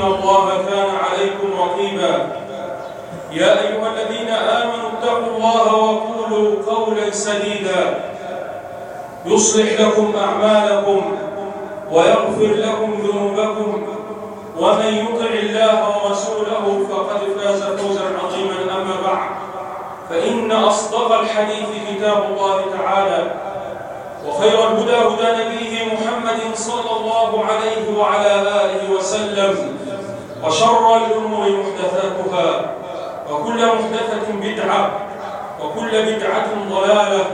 إن الله كان عليكم رقيبا. يا أيها الذين آمنوا اتقوا الله وقولوا قولا سديدا. يصلح لكم أعمالكم ويغفر لكم ذنوبكم. ومن يطع الله ورسوله فقد فاز فوزا عظيما. أما بعد فإن أصدق الحديث كتاب الله تعالى. وخير الهدى هدى نبيه محمد صلى الله عليه وعلى آله وسلم. وشر الأمور محدثاتها وكل محدثة بدعة وكل بدعة ضلالة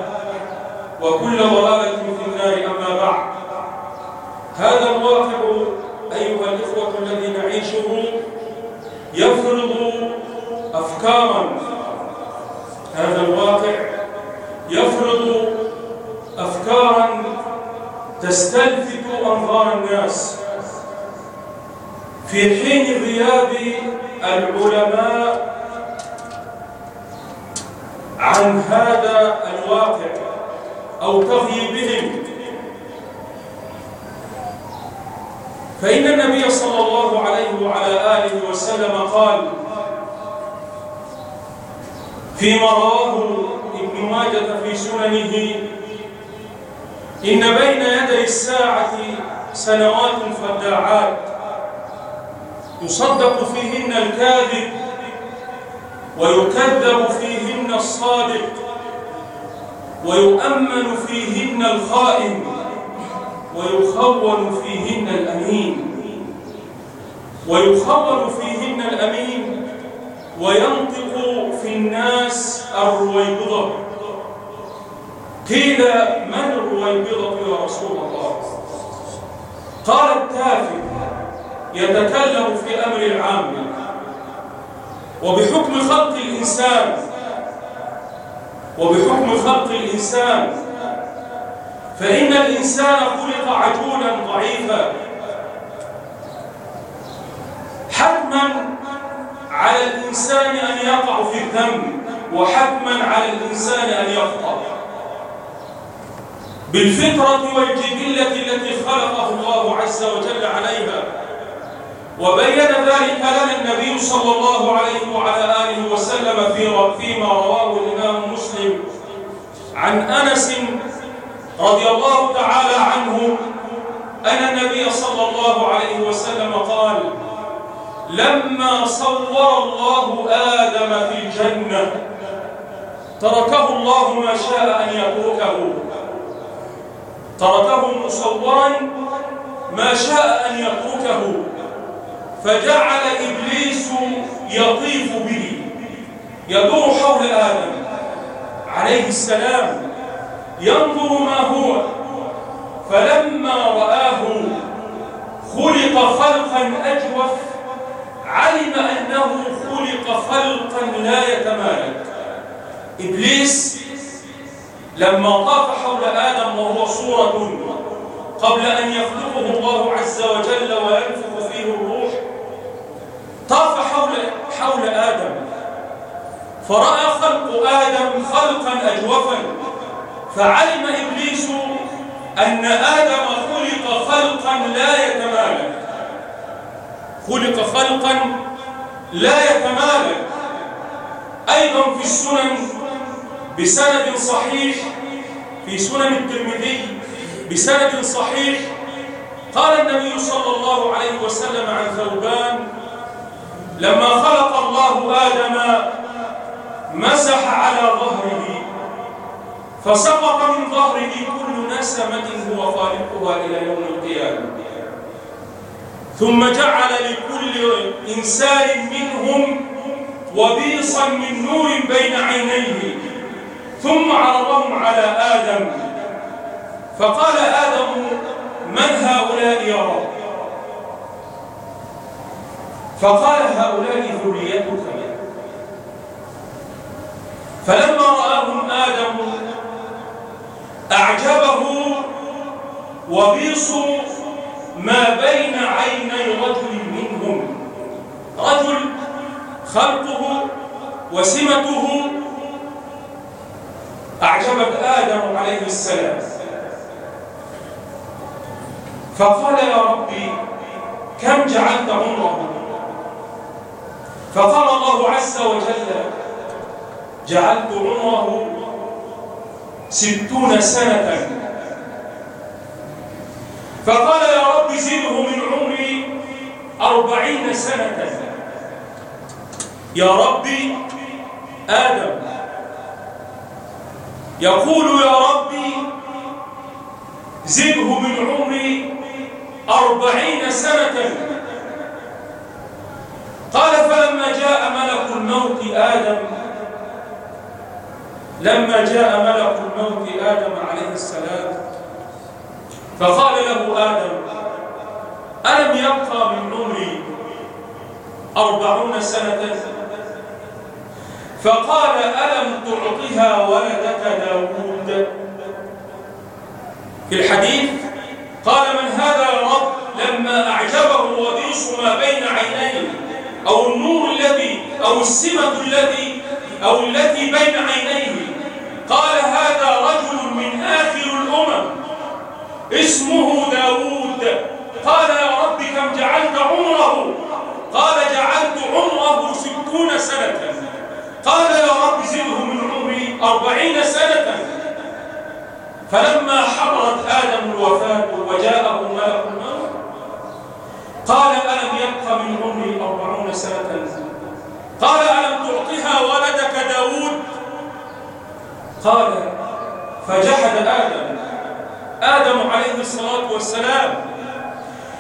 وكل ضلالة في النار أما بعد. هذا الواقع أيها الإخوة الذي نعيشه يفرض أفكارا. هذا الواقع يفرض أفكارا تستلفت أنظار الناس. في حين غياب العلماء عن هذا الواقع أو تغييبهم فإن النبي صلى الله عليه وعلى آله وسلم قال فيما رواه ابن ماجة في سننه إن بين يدي الساعة سنوات فداعات يصدق فيهن الكاذب ويكذب فيهن الصادق ويؤمن فيهن الخائن ويخون فيهن الأمين ويخون فيهن الأمين وينطق في الناس الرويبضة. قيل من الرويبضة يا رسول الله؟ قال التافه يتكلم في أمر العام وبحكم خلق الإنسان وبحكم خلق الإنسان فإن الإنسان خلق عجولا ضعيفا. حتما على الإنسان أن يقع في الذنب وحتما على الإنسان أن يخطأ. بالفطرة والجبلة التي خلقه الله عز وجل عليها وبين ذلك لنا النبي صلى الله عليه وعلى آله وسلم في فيما رواه الإمام مسلم عن أنس رضي الله تعالى عنه أن النبي صلى الله عليه وسلم قال لما صور الله آدم في الجنة تركه الله ما شاء أن يتركه. تركه مصورا ما شاء أن يتركه. فجعل إبليس يطيف به يدور حول آدم عليه السلام ينظر ما هو. فلما رآه خلق خلقا أجوف علم أنه خلق خلقا لا يتمالك. إبليس لما طاف حول آدم وهو صورة قبل أن يخلقه الله عز وجل وينفخ فيه الروح حول آدم. فرأى خلق آدم خلقا أجوفا. فعلم إبليس أن آدم خلق خلقا لا يتمالك خلق خلقا لا يتمالك أيضا في السنن بسند صحيح في سنن الترمذي بسند صحيح. قال النبي صلى الله عليه وسلم عن ثوبان لما خلق الله آدم مسح على ظهره فسقط من ظهره كل نسمة هو خالقها إلى يوم القيامة. ثم جعل لكل إنسان منهم وبيصا من نور بين عينيه ثم عرضهم على آدم. فقال آدم من هؤلاء يا رب؟ فقال هؤلاء ذريتك. فلما رآهم آدم أعجبه وبيص ما بين عيني رجل منهم. رجل خلقه وسمته. أعجبت آدم عليه السلام. فقال يا ربي كم جعلت عمره؟ فقال الله عز وجل جعلت عمره ستون سنة. فقال يا رب زده من عمري أربعين سنة. يا ربي آدم. يقول يا ربي زده من عمري أربعين سنة. قال فلما جاء ملك الموت آدم لما جاء ملك الموت آدم عليه السلام فقال له آدم ألم يبقى من عمري أربعون سنة؟ فقال ألم تعطها ولدك داود؟ في الحديث قال من هذا رب؟ لما أعجبه وبيص ما بين عينيه أو النور الذي أو السمة الذي أو التي بين عينيه. قال هذا رجل من آخر الأمم اسمه داود. قال يا رب كم جعلت عمره؟ قال جعلت عمره ستون سنة. قال يا رب زده من عمري أربعين سنة. فلما حضرت آدم الوفاة وجاءه ملك قال ألم يبق من عمري أربعون سنة؟ قال ألم تعطها ولدك داود؟ قال فجحد آدم. آدم عليه الصلاة والسلام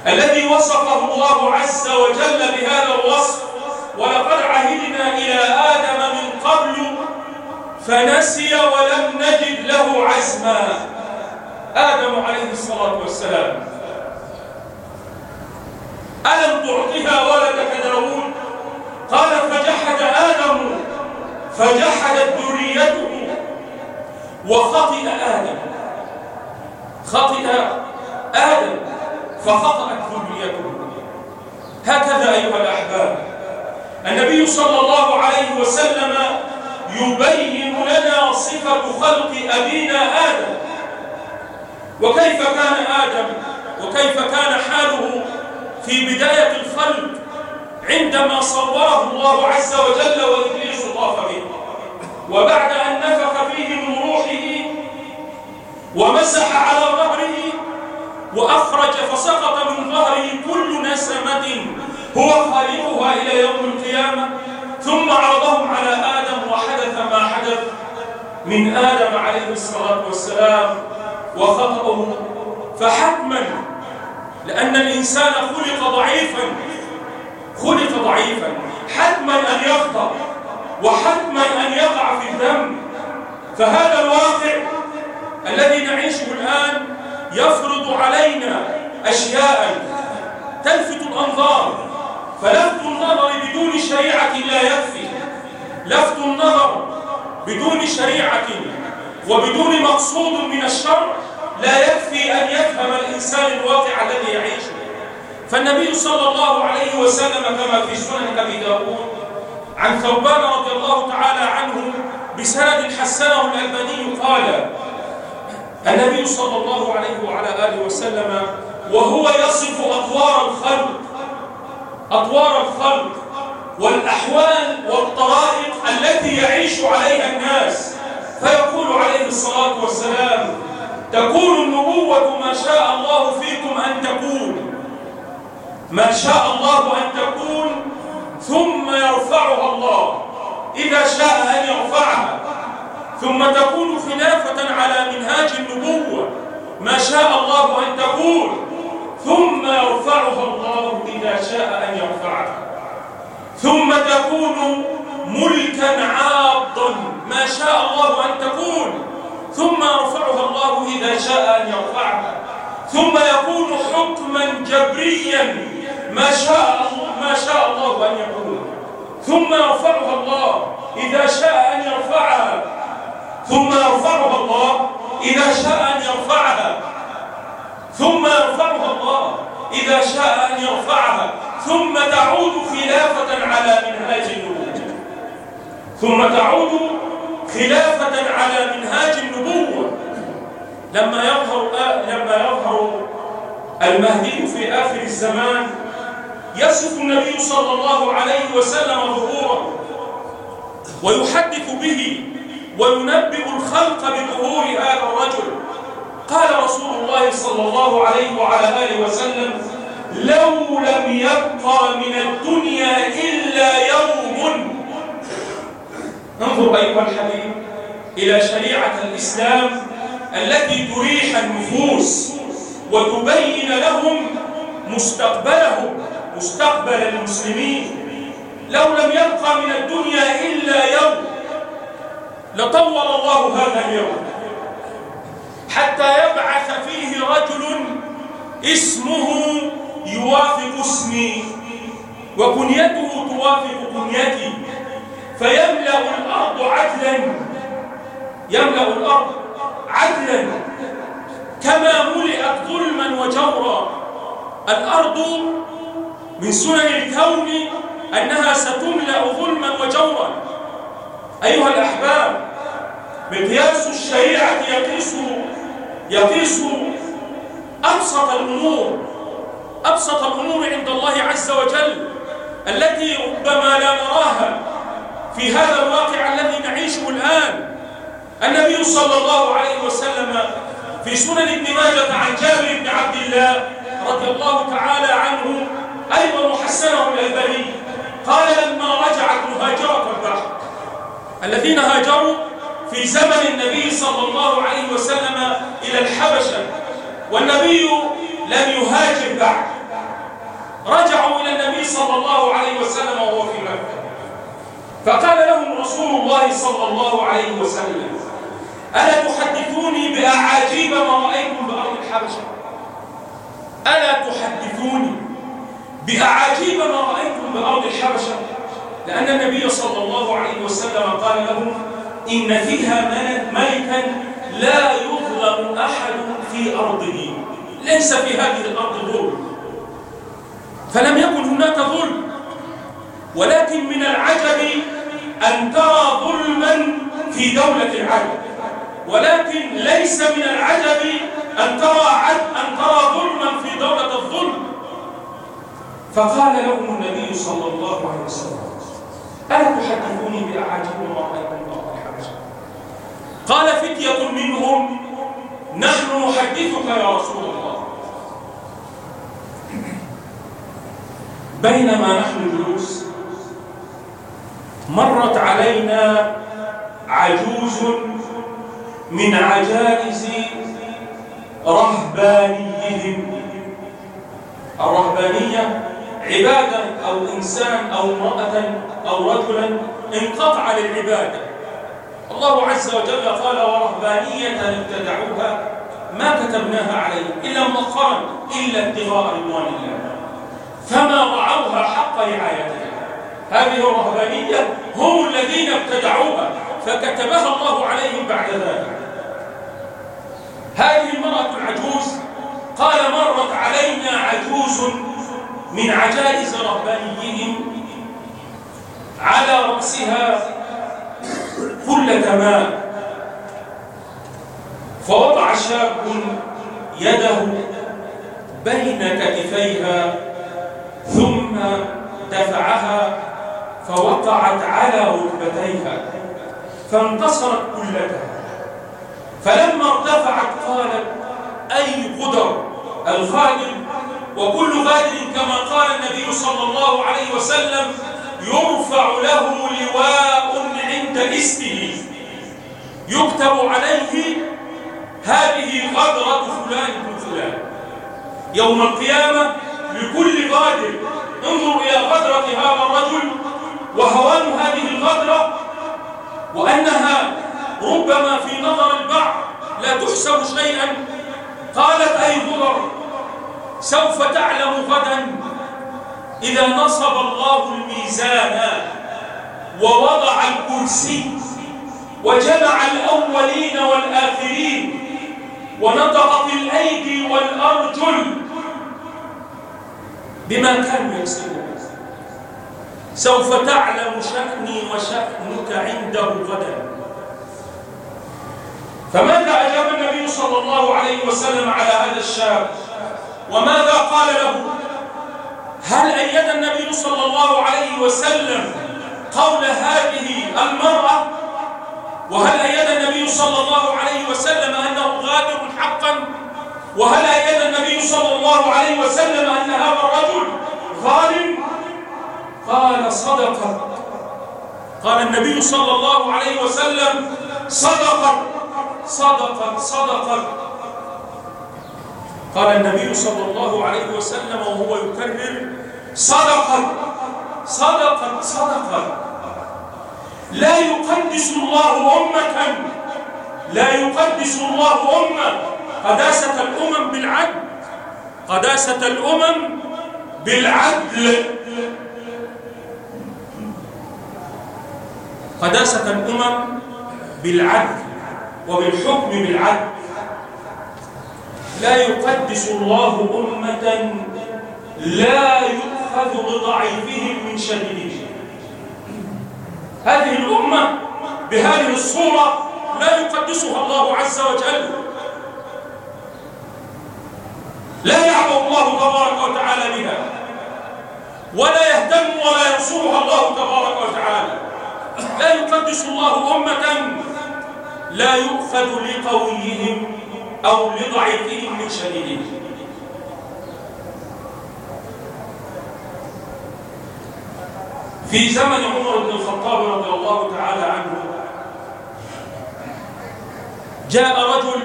الذي وصفه الله عز وجل بهذا الوصف ولقد عهدنا إلى آدم من قبل فنسي ولم نجد له عزما. آدم عليه الصلاة والسلام ألم تعطها ولدك داود قال فجحد آدم فجحدت ذريته وخطئ آدم. خطئ آدم فخطأت ذريته. هكذا أيها الأحباب النبي صلى الله عليه وسلم يبين لنا صفة خلق أبينا آدم. وكيف كان آدم؟ وكيف كان حاله؟ في بداية الخلق عندما صوره الله عز وجل وإبليس طاف به. وبعد أن نفخ فيه من روحه ومسح على ظهره وأخرج فسقط من ظهره كل نسمة هو خالقها إلى يوم القيامة ثم عرضهم على آدم وحدث ما حدث. من آدم عليه الصلاة والسلام وخطأه فحتما لأن الإنسان خلق ضعيفا. خلق ضعيفا. حتما أن يخطأ وحتما أن يقع في الذنب. فهذا الواقع الذي نعيشه الآن يفرض علينا أشياء تلفت الأنظار. فلفت النظر بدون شريعة لا يكفي. لفت النظر بدون شريعة وبدون مقصود من الشرع لا يكفي أن يفهم الإنسان الواقع الذي يعيشه. فالنبي صلى الله عليه وسلم كما في سنن أبي داود عن ثوبان رضي الله تعالى عنه بسند حسنه الألباني قال النبي صلى الله عليه وعلى آله وسلم وهو يصف أطوار الخلق أطوار الخلق والأحوال والطرائق التي يعيش عليها الناس. فيقول عليه الصلاة والسلام تكون النبوة ما شاء الله فيكم أن تكون. ما شاء الله أن تكون ثم يرفعها الله. إذا شاء أن يرفعها. ثم تكون خلافة على منهاج النبوة. ما شاء الله أن تكون. ثم يرفعها الله إذا شاء أن يرفعها. ثم تكون ملكا عاضا. ما شاء الله أن تكون. ثم يرفعها الله إذا شاء أن يرفعها. ثم يكون حكما جبريا ما شاء ما شاء الله ثم يرفعها الله إذا شاء أن يرفعها. ثم يرفعها الله إذا شاء أن يرفعها. ثم يرفعها الله إذا شاء أن يرفعها. ثم تعود خلافة على منهاج النبوة. ثم تعود خلافة على منهاج النبوة. لما يظهر لما يظهر المهدي في آخر الزمان يصف النبي صلى الله عليه وسلم ظهوره ويحدث به وينبئ الخلق بظهور هذا الرجل. قال رسول الله صلى الله عليه وعلى آله وسلم لو لم يبقى من الدنيا إلا يوم انظر أيها الحبيب إلى شريعة الإسلام التي تريح النفوس وتبين لهم مستقبلهم مستقبل المسلمين. لو لم يبقى من الدنيا إلا يوم لطول الله هذا اليوم. حتى يبعث فيه رجل اسمه يوافق اسمي وكنيته توافق كنيتي. فيملأ الأرض عدلا. يملأ الأرض عدلا. كما ملئت ظلما وجورا. الأرض من سنن الكون أنها ستملأ ظلما وجورا. أيها الأحباب مقياس الشريعة يقيس يقيس أبسط الأمور. أبسط الأمور عند الله عز وجل التي ربما لا نراها. في هذا الواقع الذي نعيشه الآن. النبي صلى الله عليه وسلم في سنن ابن ماجه عن جابر بن عبد الله رضي الله تعالى عنه أيضا محسنه الألباني قال لما رجعت مهاجرة البحر الذين هاجروا في زمن النبي صلى الله عليه وسلم إلى الحبشة والنبي لم يهاجر بعد رجعوا إلى النبي صلى الله عليه وسلم وهو في مكة. فقال لهم رسول الله صلى الله عليه وسلم ألا تحدثوني بأعاجيب ما رأيتم بأرض الحبشة؟ ألا تحدثوني بأعاجيب ما رأيتم بأرض الحبشة؟ لأن النبي صلى الله عليه وسلم قال لهم إن فيها ملكا لا يظلم أحد في أرضه ليس في هذه الأرض ظلم. فلم يكن هناك ظلم ولكن من العجب أن ترى ظلما في دولة العجب. ولكن ليس من العجب أن ترى عد أن ترى ظلما في دولة الظلم. فقال لهم النبي صلى الله عليه وسلم ألا تحدثوني بأعاجيب ما رأيتم الحبشة قال فتية منهم نحن نحدثك يا رسول الله. بينما نحن جلوس مرت علينا عجوز من عجائز رهبانيهم. الرهبانية عبادة أو إنسان أو امرأة أو رجلا انقطع للعبادة. الله عز وجل قال ورهبانية ابتدعوها ما كتبناها عليهم إلا مؤخرا إلا ابتغاء رضوان الله. فما رعوها حق رعايتها. هذه الرهبانية هم الذين ابتدعوها فكتبها الله عليهم بعد ذلك. هذه المرأة العجوز قال مرت علينا عجوز من عجائز رهبانيهم على رأسها كل تمام. فوضع شاب يده بين كتفيها ثم دفعها فوقعت على ركبتيها فانتصرت كلها. فلما ارتفعت قالت أي قدر الخادم وكل غادر كما قال النبي صلى الله عليه وسلم يرفع له لواء عند اسمه. يكتب عليه هذه غدرة فلان بن فلان. يوم القيامة لكل غادر انظروا إلى غدرة هذا الرجل وهوان هذه الغدرة وأنها ربما في نظر البعض لا تحسب شيئا. قالت أي غدر سوف تعلم غدا إذا نصب الله الميزان ووضع الكرسي وجمع الأولين والآخرين ونطقت الأيدي والأرجل بما كانوا يكسبون. سوف تعلم شأني وشأنك عنده غدا فماذا أجاب النبي صلى الله عليه وسلم على هذا الشاب؟ وماذا قال له؟ هل أيد النبي صلى الله عليه وسلم قول هذه المرأة؟ وهل أيد النبي صلى الله عليه وسلم أنه غادر حقا؟ وهل أيد النبي صلى الله عليه وسلم أن هذا الرجل ظالم قال صدق قال النبي صلى الله عليه وسلم صدق صدق صدق قال النبي صلى الله عليه وسلم وهو يكرر صدق صدق صدق لا يقدس الله أمة لا يقدس الله أمة. قداسة الأمم بالعدل قداسة الأمم بالعدل. قداسة الأمم بالعدل وبالحكم بالعدل. لا يقدس الله أمة لا يؤخذ بضعيفهم من شديدهم هذه الأمة بهذه الصورة لا يقدسها الله عز وجل. لا يعبد الله تبارك وتعالى بها ولا يهتم ولا ينصرها الله تبارك وتعالى. لا يقدس الله أمة لا يؤخذ لقويهم أو لضعيفهم من شديدهم. في زمن عمر بن الخطاب رضي الله تعالى عنه جاء رجل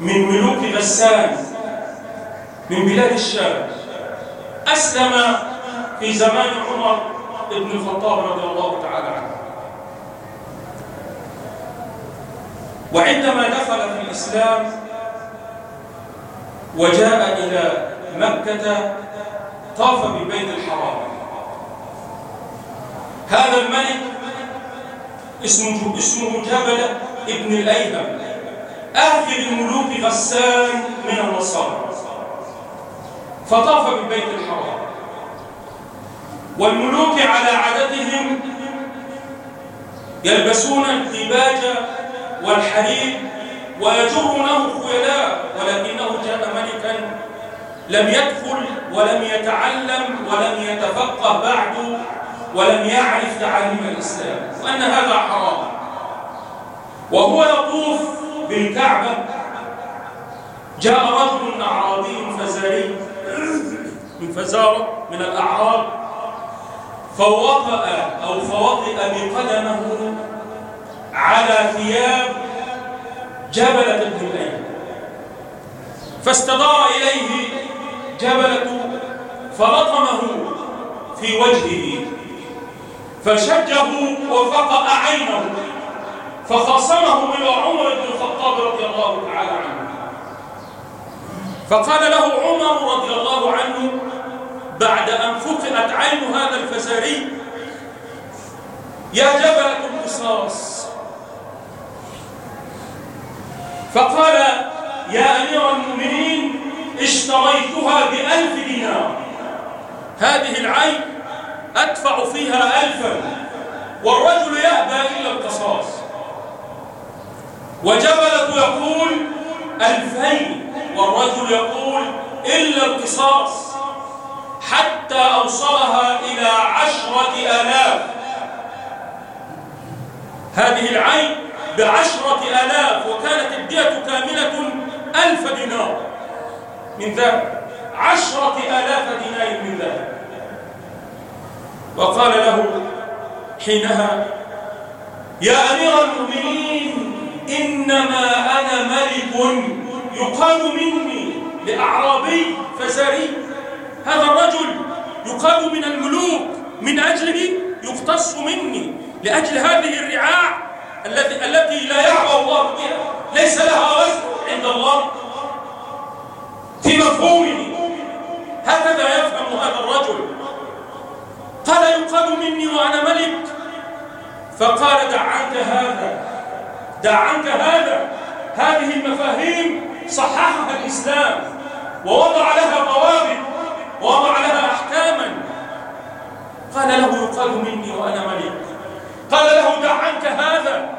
من ملوك غسان من بلاد الشام أسلم في زمان عمر بن الخطاب رضي الله تعالى عنه. وعندما دخل في الإسلام وجاء إلى مكة طاف ببيت الحرام. هذا الملك اسمه اسمه جبل ابن الأيهم آخر الملوك غسان من النصارى. فطاف ببيت الحرام. والملوك على عادتهم يلبسون الديباج والحرير ويجرونه خيلاء ولكنه جاء ملكا لم يدخل ولم يتعلم ولم يتفقه بعد ولم يعرف تعاليم الإسلام وأن هذا حرام. وهو يطوف بالكعبة. جاء رجل أعرابي فزاري من فزارة من الأعراب فوطأ أو فوطئ بقدمه على ثياب جبلة ابن الأيم فاستدار إليه جبلة فلطمه في وجهه فشجه وفقأ عينه فخاصمه إلى عمر بن الخطاب رضي الله تعالى عنه. فقال له عمر رضي الله عنه بعد أن فقئت عين هذا الفزاري. يا جبل القصاص فقال يا أمير المؤمنين اشتريتها بألف دينار. هذه العين أدفع فيها ألفا والرجل يأبى إلا القصاص. وجبلة يقول ألفين والرجل يقول إلا القصاص. حتى أوصلها إلى عشرة آلاف. هذه العين بعشرة آلاف وكانت الدية كاملة ألف دينار. من ذهب عشرة آلاف دينار من ذهب وقال له حينها يا أمير المؤمنين إنما أنا ملك يقال مني لأعرابي فزاري هذا الرجل يقال من الملوك من أجله يقتص مني لأجل هذه الرعاع التي التي لا يعبأ الله بها. ليس لها وزن عند الله. في مفهومه هكذا يفهم هذا الرجل. قال يقال مني وأنا ملك. فقال دع عنك هذا دع عنك هذا. هذه المفاهيم صححها الإسلام ووضع لها ضوابط ووضع لها أحكاما قال له يقال مني وأنا ملك. قال له دع عنك هذا.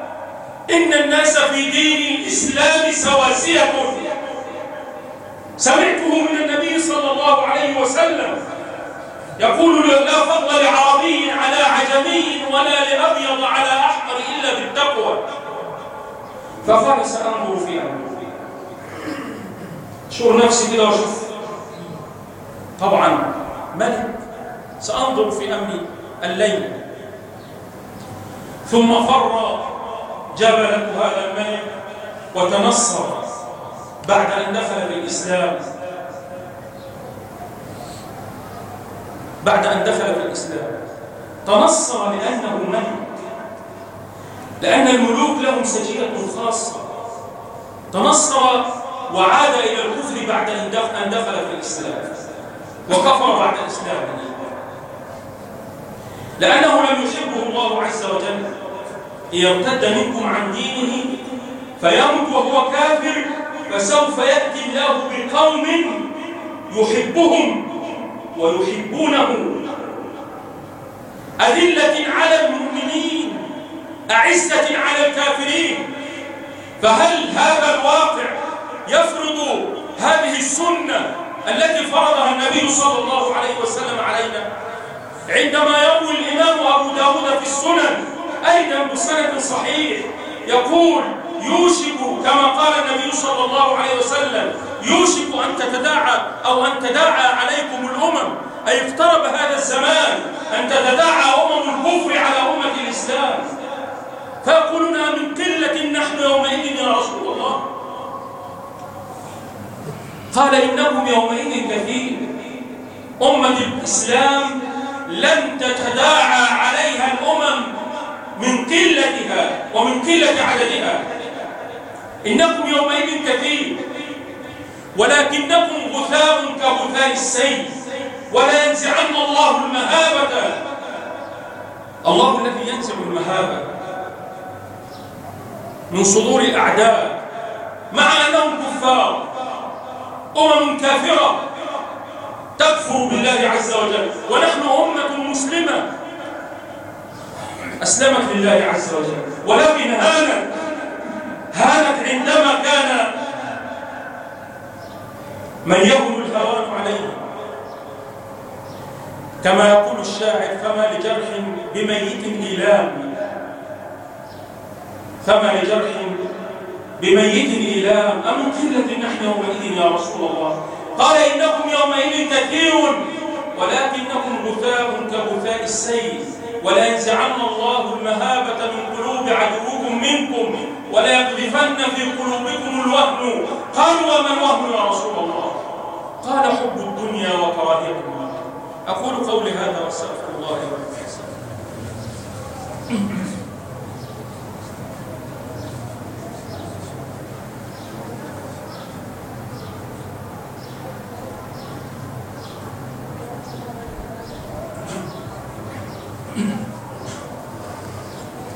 إن الناس في دين الإسلام سواسية. سمعته من النبي صلى الله عليه وسلم يقول لا فضل لعربي على عجمي ولا لأبيض على أحمر إلا بالتقوى. فقال سأنظر في أمري شور نفسي كده واشوف طبعا. ملك. سأنظر في أمري الليل. ثم فر جبلة هذا الملك وتنصر بعد أن دخل بالإسلام. بعد أن دخل في الإسلام تنصر لأنه ملك. لأن الملوك لهم سجية خاصة. تنصر وعاد إلى الكفر بعد أن دخل في الإسلام وكفر بعد إسلامه لأنه لم يحبه الله عز وجل يرتد منكم عن دينه فيمت وهو كافر فسوف يأتي الله بقوم يحبهم ويحبونه. أذلة على المؤمنين أعزة على الكافرين. فهل هذا الواقع يفرض هذه السنة التي فرضها النبي صلى الله عليه وسلم علينا. عندما يروي الإمام أبو داود في السنن أيضا بسند صحيح يقول يوشك كما قال النبي صلى الله عليه وسلم يوشك أن تتداعى أو أن تداعى عليكم الأمم. أي اقترب هذا الزمان أن تتداعى أمم الكفر على أمة الإسلام فيقولون من قلة نحن يومئذ يا رسول الله قال إنهم يومئذ كثير أمة الإسلام لن تتداعى عليها الأمم من قلتها ومن قلة عددها. إنكم يومئذ كثير ولكنكم غثاء كغثاء السيل ولا ينزعن الله المهابة. الله الذي ينزع المهابة من صدور الأعداء. مع أنهم كفار. أمم كافرة تكفر بالله عز وجل. ونحن أمة مسلمة. أسلمت لله عز وجل. ولكن هانت. هانت عندما كان من يهون الهوان عليه. كما يقول الشاعر فما لجرح بميت إيلام فما لجرح بميت إيلام أم قلة نحن يومئذ يا رسول الله؟ قال إنكم يومئذ كثير ولكنكم غثاء كغثاء السيل. ولا ينزعن الله المهابة من قلوب عدوكم منكم ولا يقذفن في قلوبكم الوهن. قالوا وما الوهن يا رسول الله؟ قال حب الدنيا وكراهية الموت أقول قولي هذا وأستغفر الله لي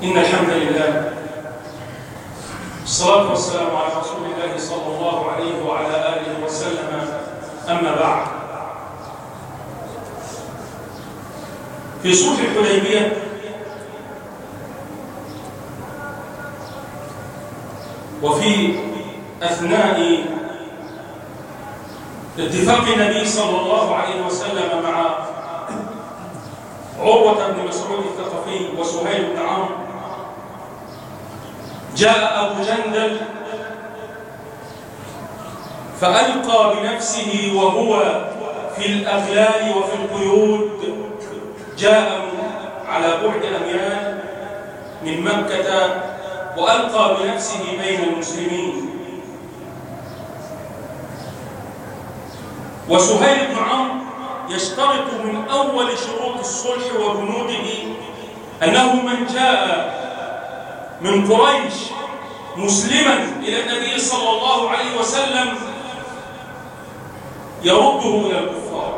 إن الحمد لله الصلاة والسلام على رسول الله صلى الله عليه وعلى آله وسلم أما بعد في صلح الحديبية وفي أثناء اتفاق النبي صلى الله عليه وسلم مع عروة بن مسعود الثقفي وسهيل بن عمرو جاء أبو جندل فألقى بنفسه وهو في الأغلال وفي القيود جاء على بعد أميال من مكة وألقى بنفسه بين المسلمين. وسهيل بن عمرو يشترط من أول شروط الصلح وبنوده أنه من جاء من قريش مسلما إلى النبي صلى الله عليه وسلم يرده إلى الكفار.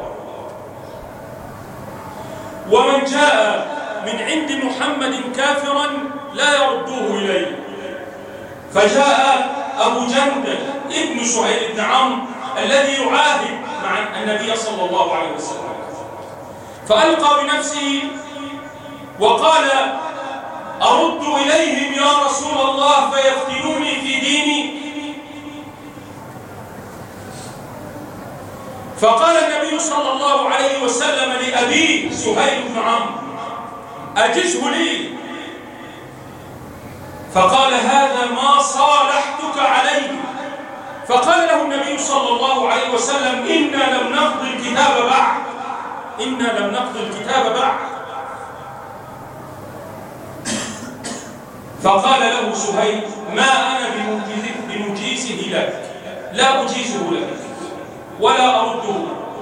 ومن جاء من عند محمد كافرا لا يردوه إليه. فجاء أبو جندل ابن سهيل بن عمرو الذي يعاهد مع النبي صلى الله عليه وسلم. فألقى بنفسه وقال أرد إليهم يا رسول الله فيفتنوني في ديني فقال النبي صلى الله عليه وسلم لأبيه سهيل بن عمرو أجزه لي. فقال هذا ما صالحتك عليه. فقال له النبي صلى الله عليه وسلم إنا لم نقضي الكتاب بعد. إنا لم نقضي الكتاب بعد. فقال له سهيل ما أنا بمجيزه لك. لا أجيزه لك. ولا أرده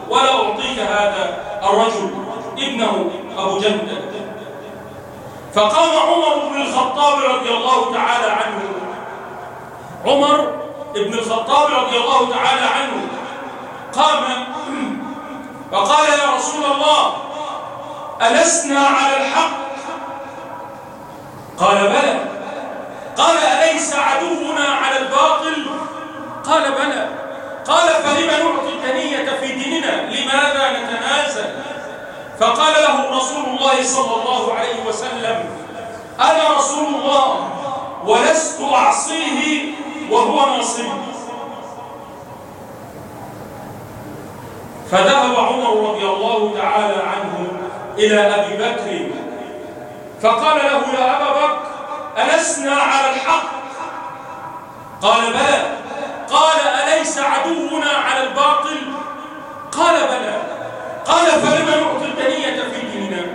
ولا أعطيك هذا الرجل ابنه أبو جندل. فقام عمر بن الخطاب رضي الله تعالى عنه. عمر بن الخطاب رضي الله تعالى عنه قام فقال يا رسول الله ألسنا على الحق؟ قال بلى. قال أليس عدونا على الباطل؟ قال بلى. قال فلم نعطي الدنية في ديننا؟ لماذا نتنازل؟ فقال له رسول الله صلى الله عليه وسلم أنا رسول الله ولست أعصيه وهو ناصري فذهب عمر رضي الله تعالى عنه إلى أبي بكر فقال له يا أبا بكر ألسنا على الحق؟ قال بلى. قال أليس عدونا على الباطل. قال بلى. قال فلما نعطي الدنية في ديننا؟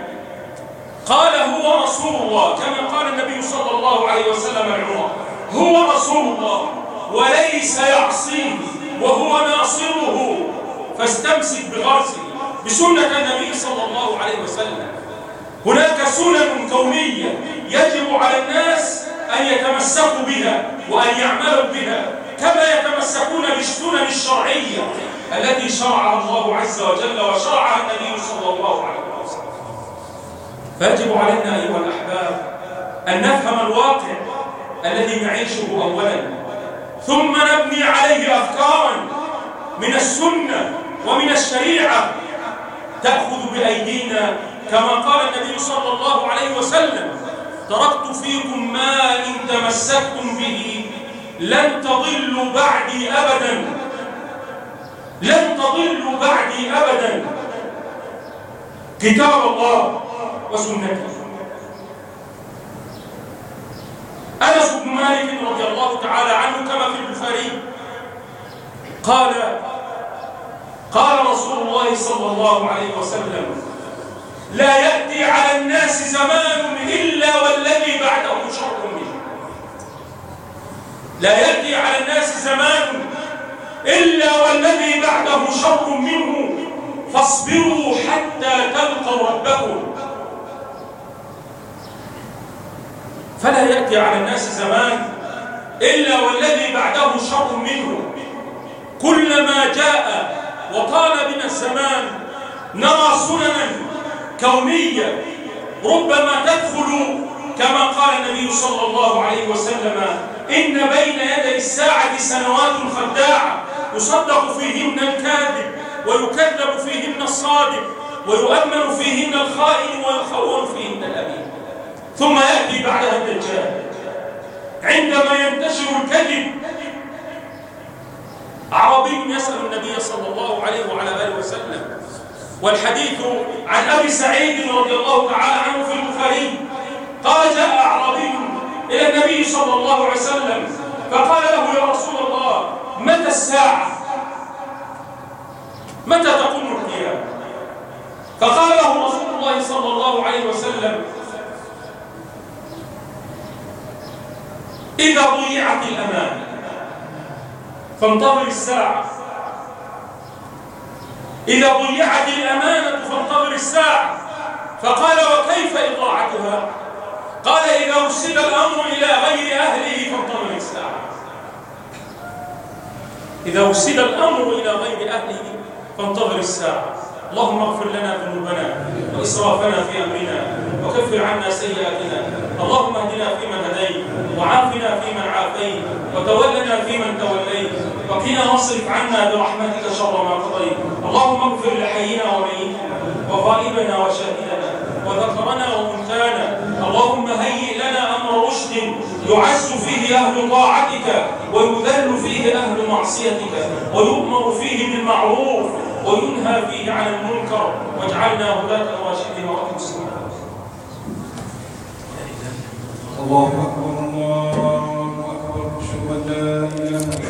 قال هو رسول الله كما قال النبي صلى الله عليه وسلم لعمر هو رسول الله وليس يعصيه وهو ناصره. فاستمسك بغرسه. بسنة النبي صلى الله عليه وسلم. هناك سنن كونية يجب على الناس أن يتمسكوا بها وأن يعملوا بها. كما يتمسكون بالسنن الشرعية التي شرعها الله عز وجل وشرعها النبي صلى الله عليه وسلم. فيجب علينا أيها الأحباب أن نفهم الواقع الذي نعيشه أولا ثم نبني عليه أفكارا من السنة ومن الشريعة تأخذ بأيدينا كما قال النبي صلى الله عليه وسلم تركت فيكم ما إن تمسكتم به لن تضلوا بعدي أبدا. لن تضلوا بعدي أبدا. كتاب الله وسنته أنس بن مالك رضي الله تعالى عنه كما في البخاري قال قال رسول الله صلى الله عليه وسلم لا يأتي على الناس زمان إلا والذي بعده شر منه. لا يأتي على الناس زمان إلا والذي بعده شر منه. فاصبروا حتى تلقوا ربكم. فلا يأتي على الناس زمان إلا والذي بعده شر منه. كلما جاء وطال بنا الزمان نرى سننا كونية ربما تدخل كما قال النبي صلى الله عليه وسلم إن بين يدي الساعة سنوات خداعة. يصدق فيهن الكاذب ويكذب فيهن الصادق ويؤمن فيهن الخائن ويخون فيهن الأمين. ثم يأتي بعدها الدجال عندما ينتشر الكذب عربي يسأل النبي صلى الله عليه وعلى آله وسلم والحديث عن أبي سعيد رضي الله تعالى عنه في البخاري قال جاء أعرابي إلى النبي صلى الله عليه وسلم فقال له يا رسول الله متى الساعة؟ متى تقوم القيامة فقال له رسول الله صلى الله عليه وسلم إذا ضيعت الأمانة فانتظر الساعة. إذا ضيعت الأمانة فانتظر الساعة. فقال وكيف إضاعتها؟ قال إذا وسد الأمر إلى غير أهله فانتظر الساعة إذا وسد الأمر إلى غير أهله فانتظر الساعة اللهم اغفر لنا ذنوبنا وإسرافنا في أمرنا وكفر عنا سيئاتنا. اللهم اهدنا فيمن هديت وعافنا فيمن عافيت وتولنا فيمن توليت. وقنا واصرف عنا برحمتك شر ما قضيت. اللهم اغفر لحينا وميتنا وغائبنا وشاهدنا وذكرنا وانثانا اللهم هيئ لنا أمر رشد يعز فيه أهل طاعتك ويذل فيه أهل معصيتك ويؤمر فيه بالمعروف وينهى فيه عن المنكر واجعلنا هداة راشدين وأهل السنة الله أكبر الله أكبر أشهد أن لا إله إلا